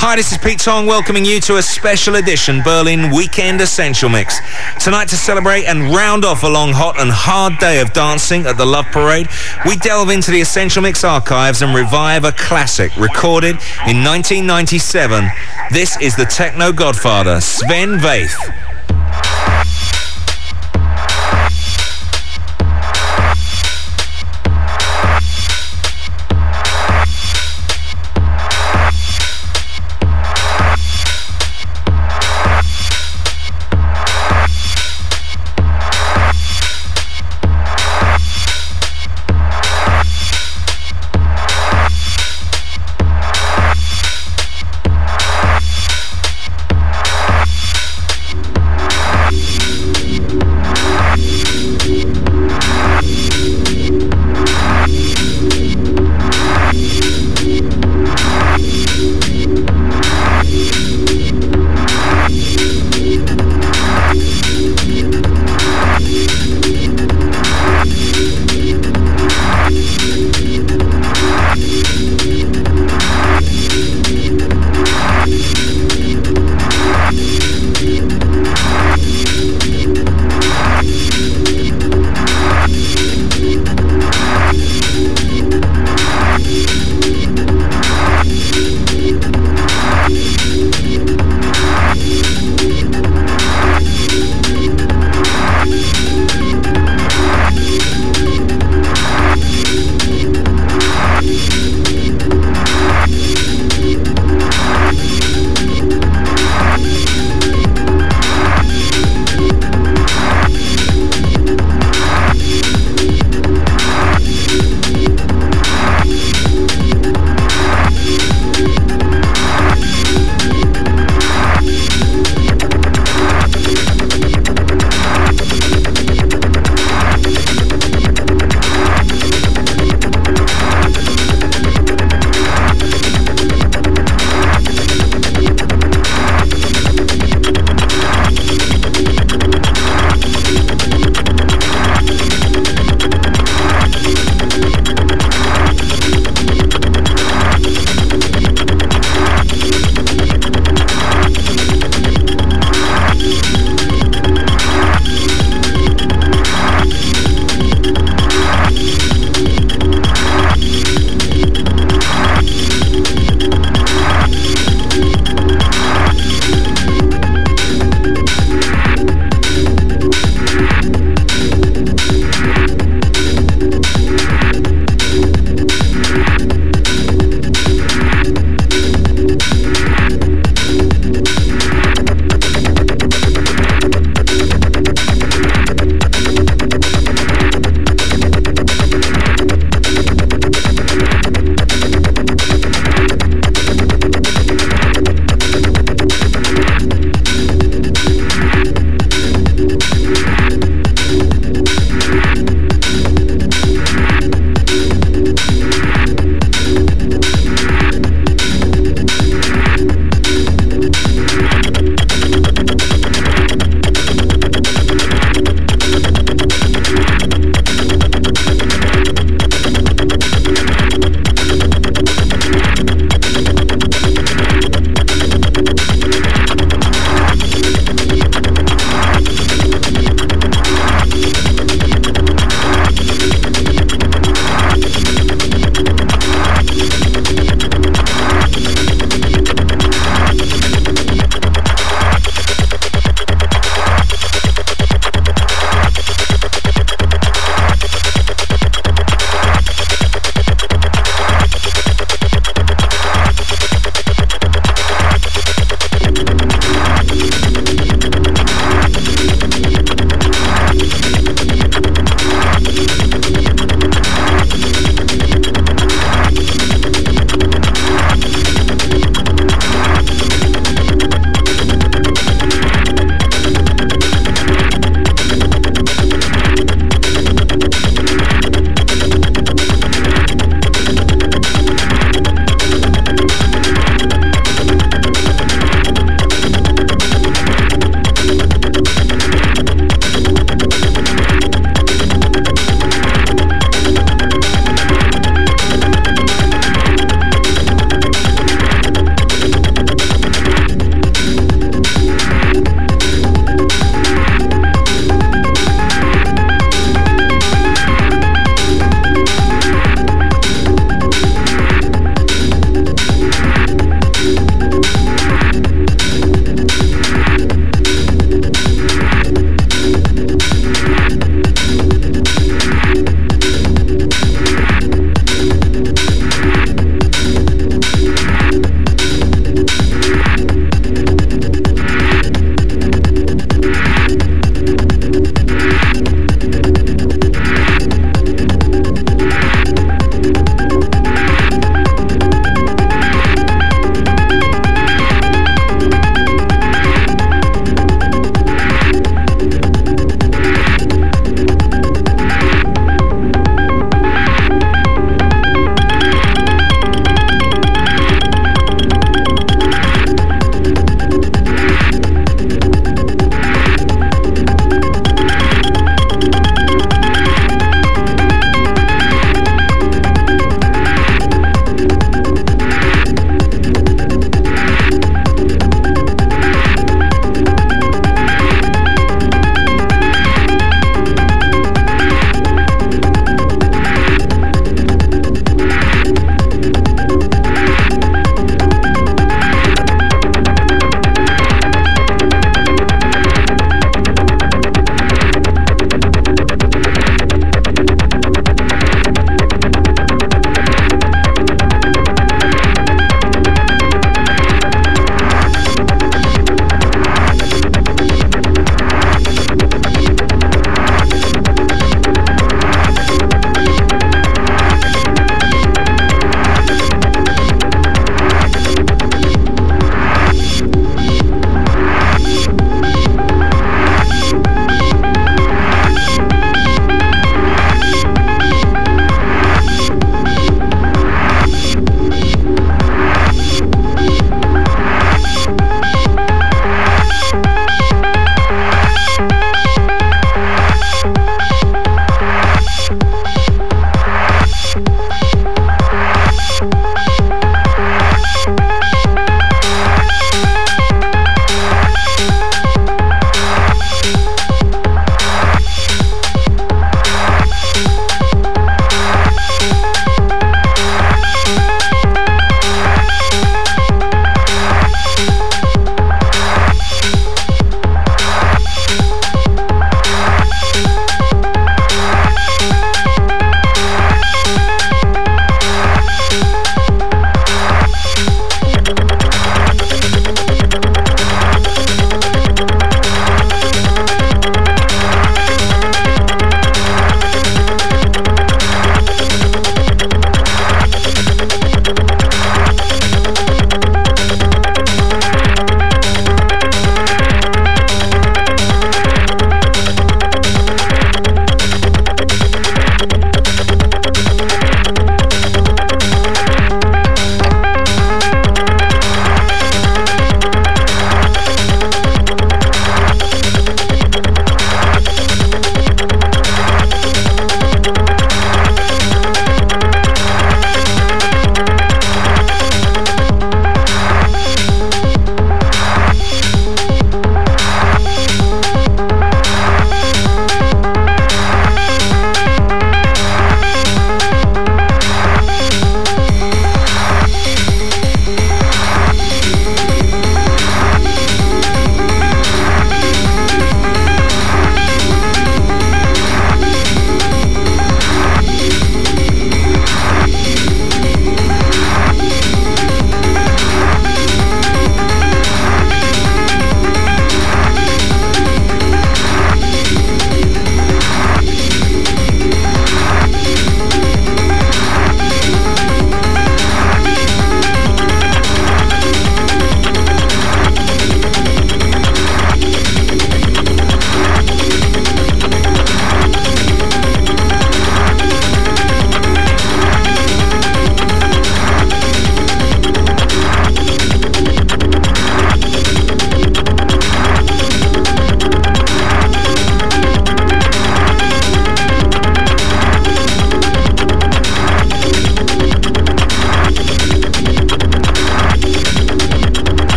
Hi, this is Pete Tong welcoming you to a special edition Berlin Weekend Essential Mix. Tonight to celebrate and round off a long, hot and hard day of dancing at the Love Parade, we delve into the Essential Mix archives and revive a classic recorded in 1997. This is the techno godfather, Sven Väth.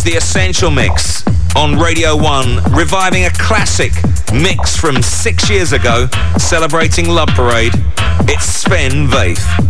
Is the Essential Mix on Radio 1, reviving a classic mix from six years ago, celebrating Love Parade. It's Sven Väth.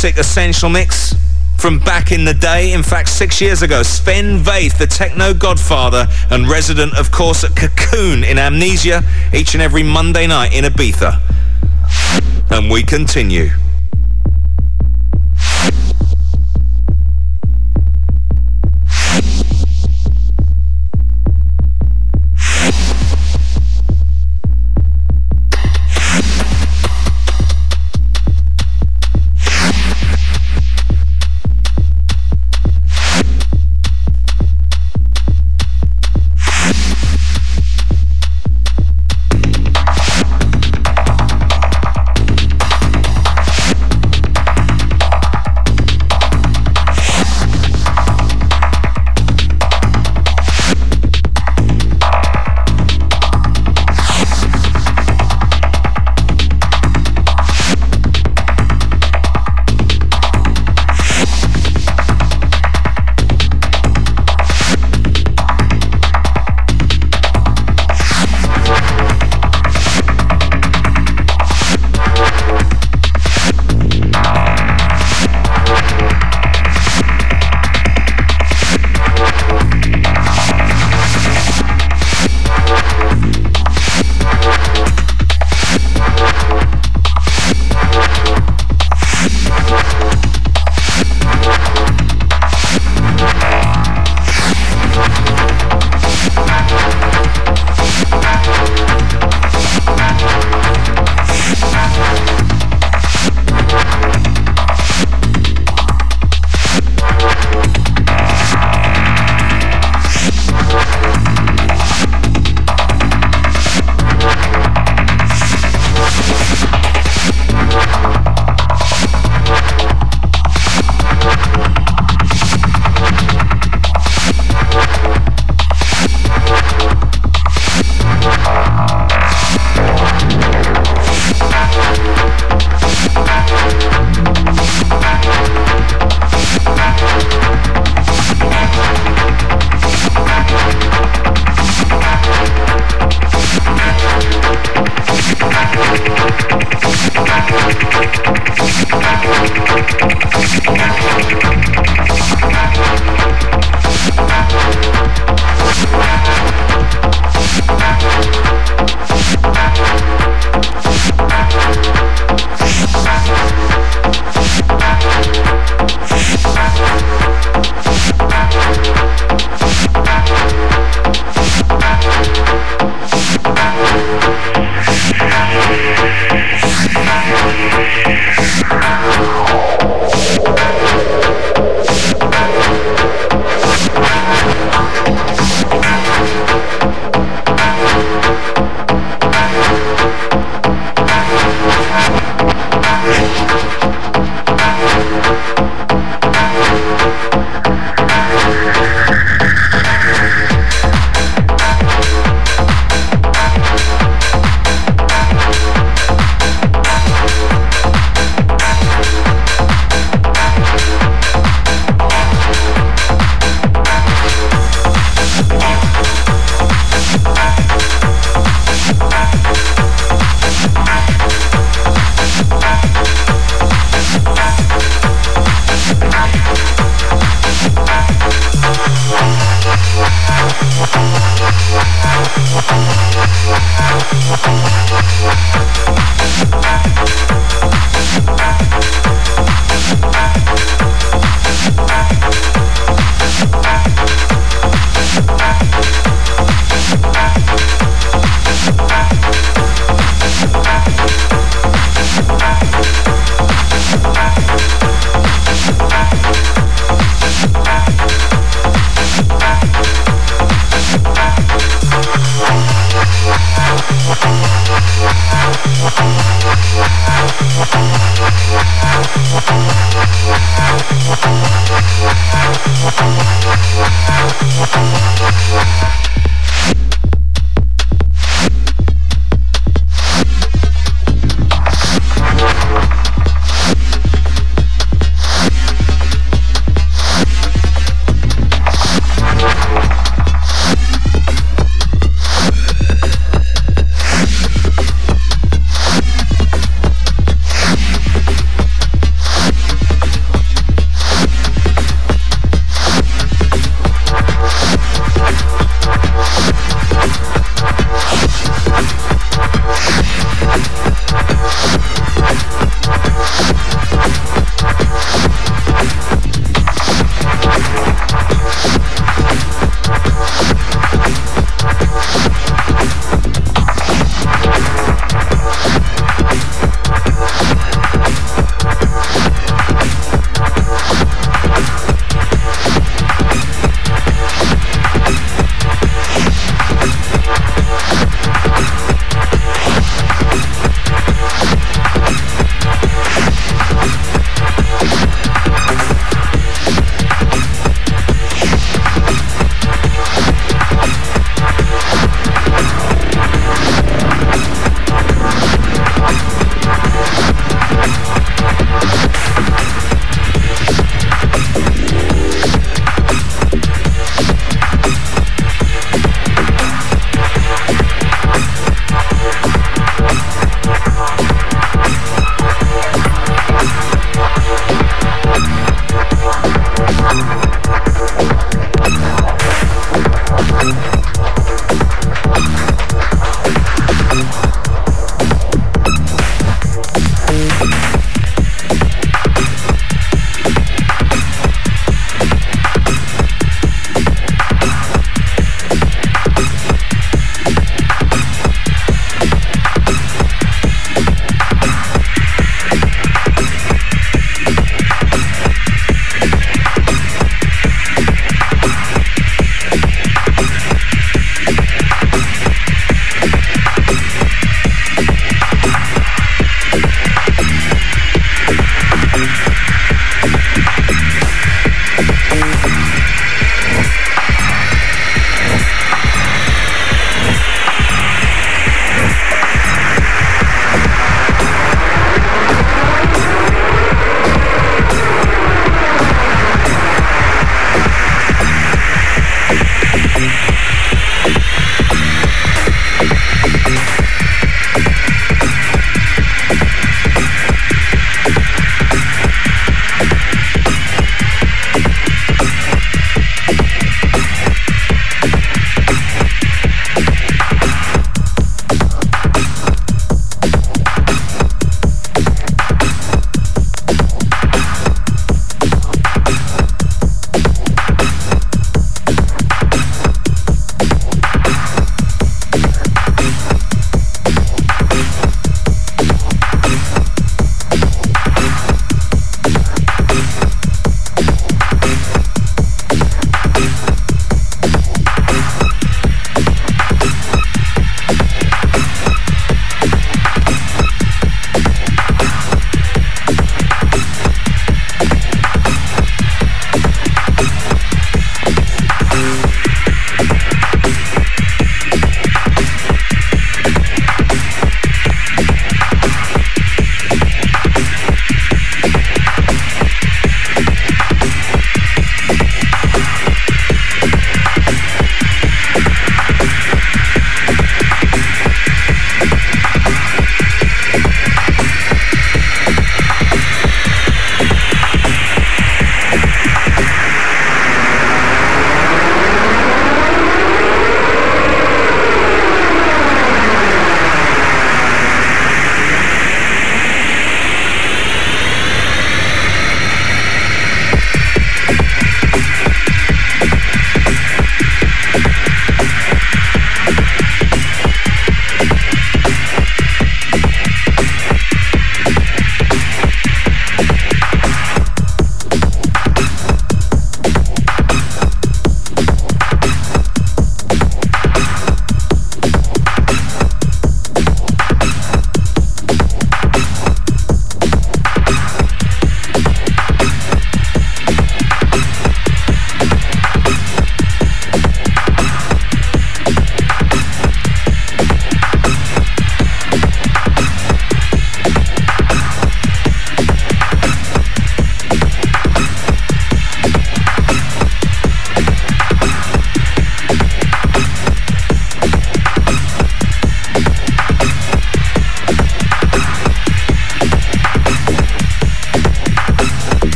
Classic Essential Mix from back in the day. In fact, six years ago, Sven Väth, the techno godfather and resident, of course, at Cocoon in Amnesia, each and every Monday night in Ibiza. And we continue.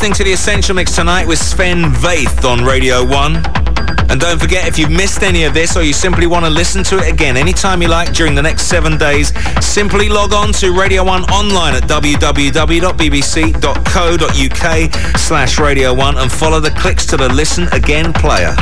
Listening to the Essential Mix tonight with Sven Väth on Radio 1. And don't forget, if you've missed any of this or you simply want to listen to it again anytime you like during the next seven days, simply log on to Radio 1 online at www.bbc.co.uk slash Radio 1 and follow the clicks to the Listen Again player.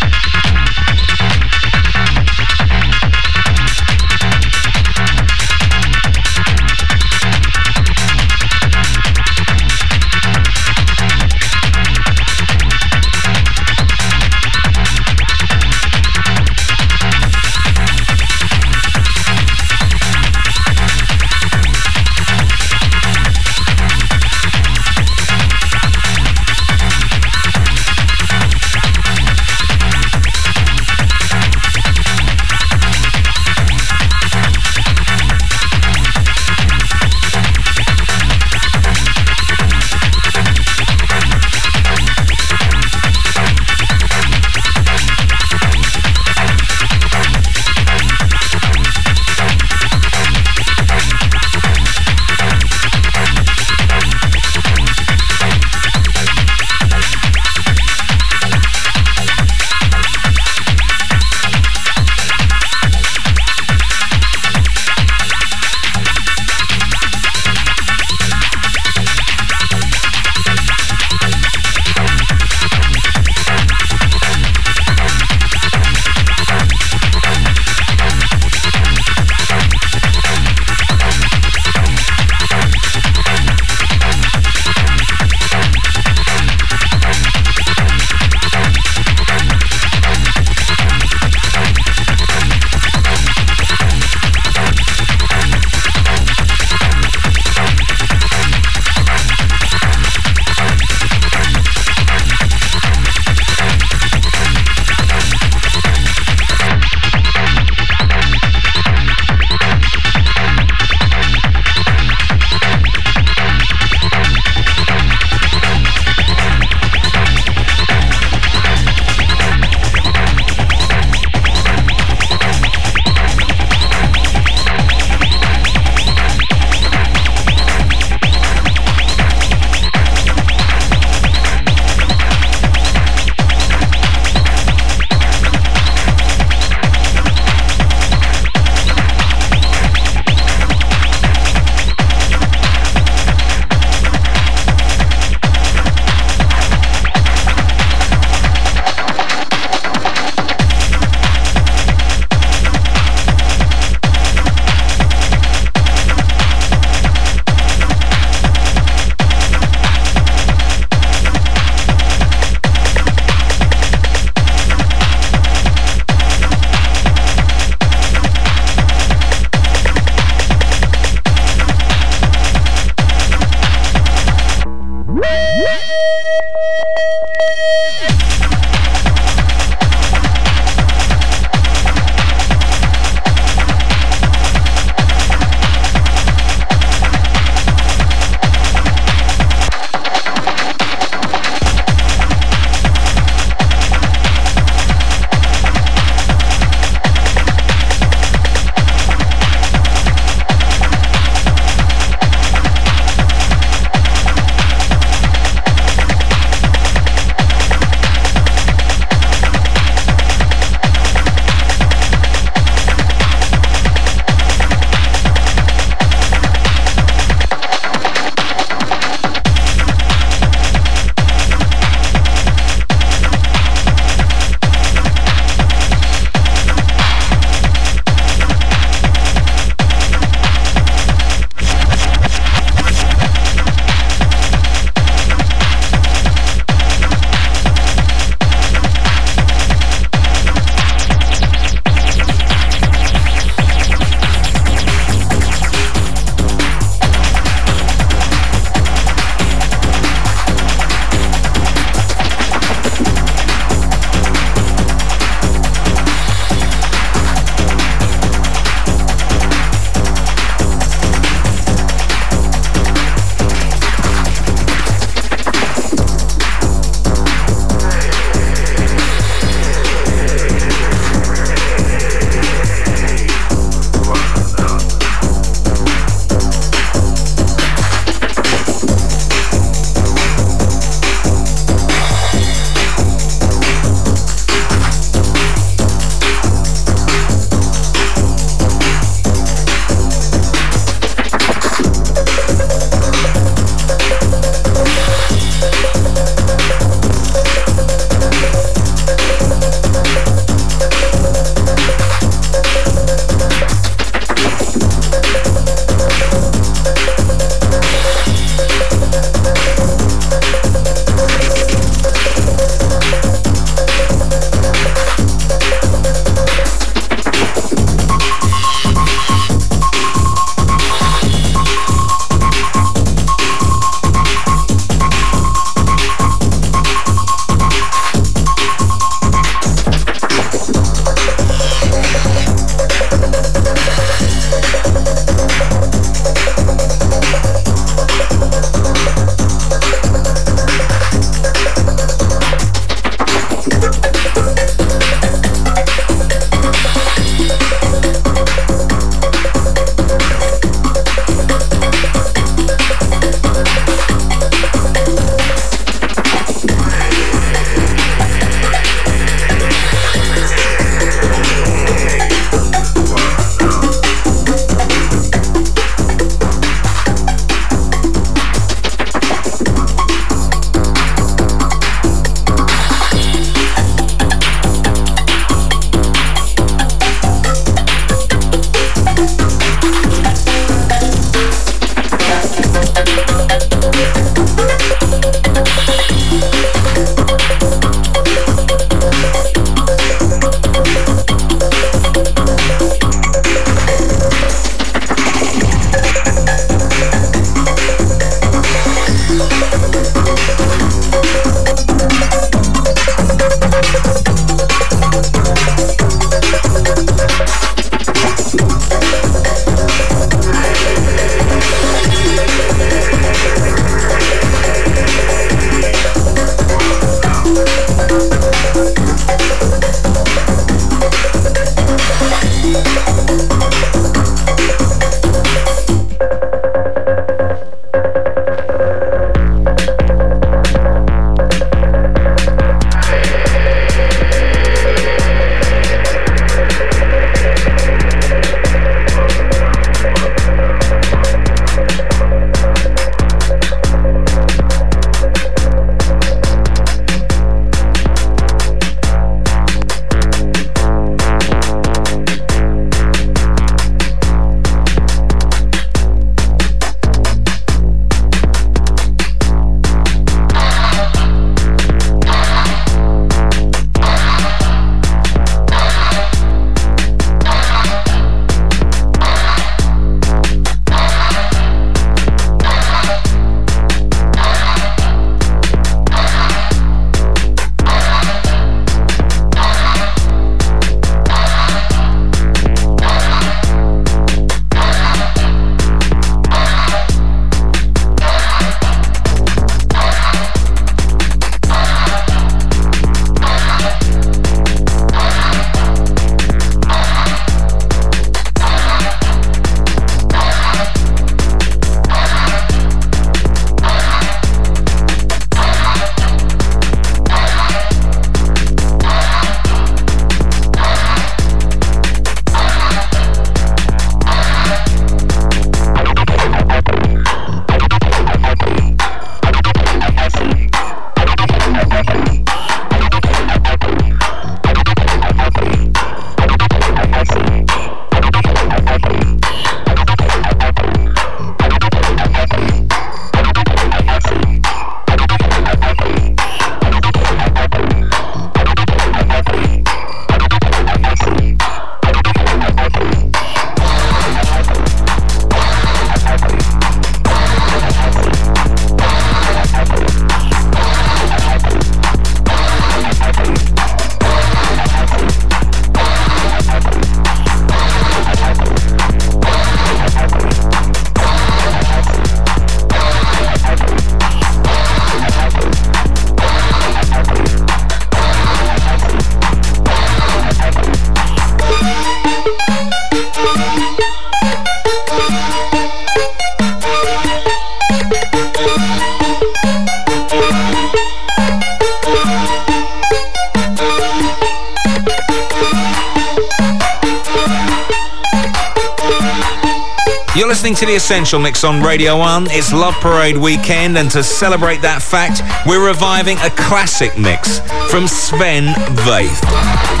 To the Essential Mix on Radio 1. It's Love Parade weekend, and to celebrate that fact, we're reviving a classic mix from Sven Väth.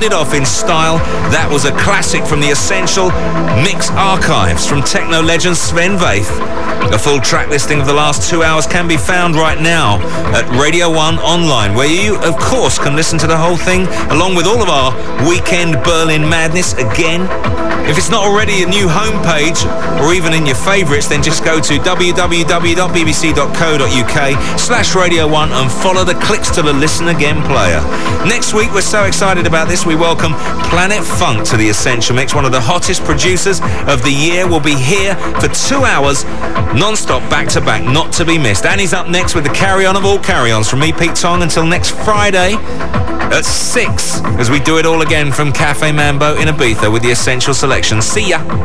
Rounded off in style. That was a classic from the Essential Mix Archives from techno legend Sven Väth. A full track listing of the last two hours can be found right now at Radio 1 Online, where you, of course, can listen to the whole thing along with all of our weekend Berlin madness again. If it's not already a new homepage or even in your favourites, then just go to www.bbc.co.uk slash Radio 1 and follow the clicks to the Listen Again player. Next week, we're so excited about this, we welcome Planet Funk to the Essential Mix. One of the hottest producers of the year will be here for two hours, non-stop, back-to-back, not to be missed. And he's up next with the carry-on of all carry-ons. From me, Pete Tong, until next Friday at 6 as we do it all again from Cafe Mambo in Ibiza with the Essential Selection. See ya!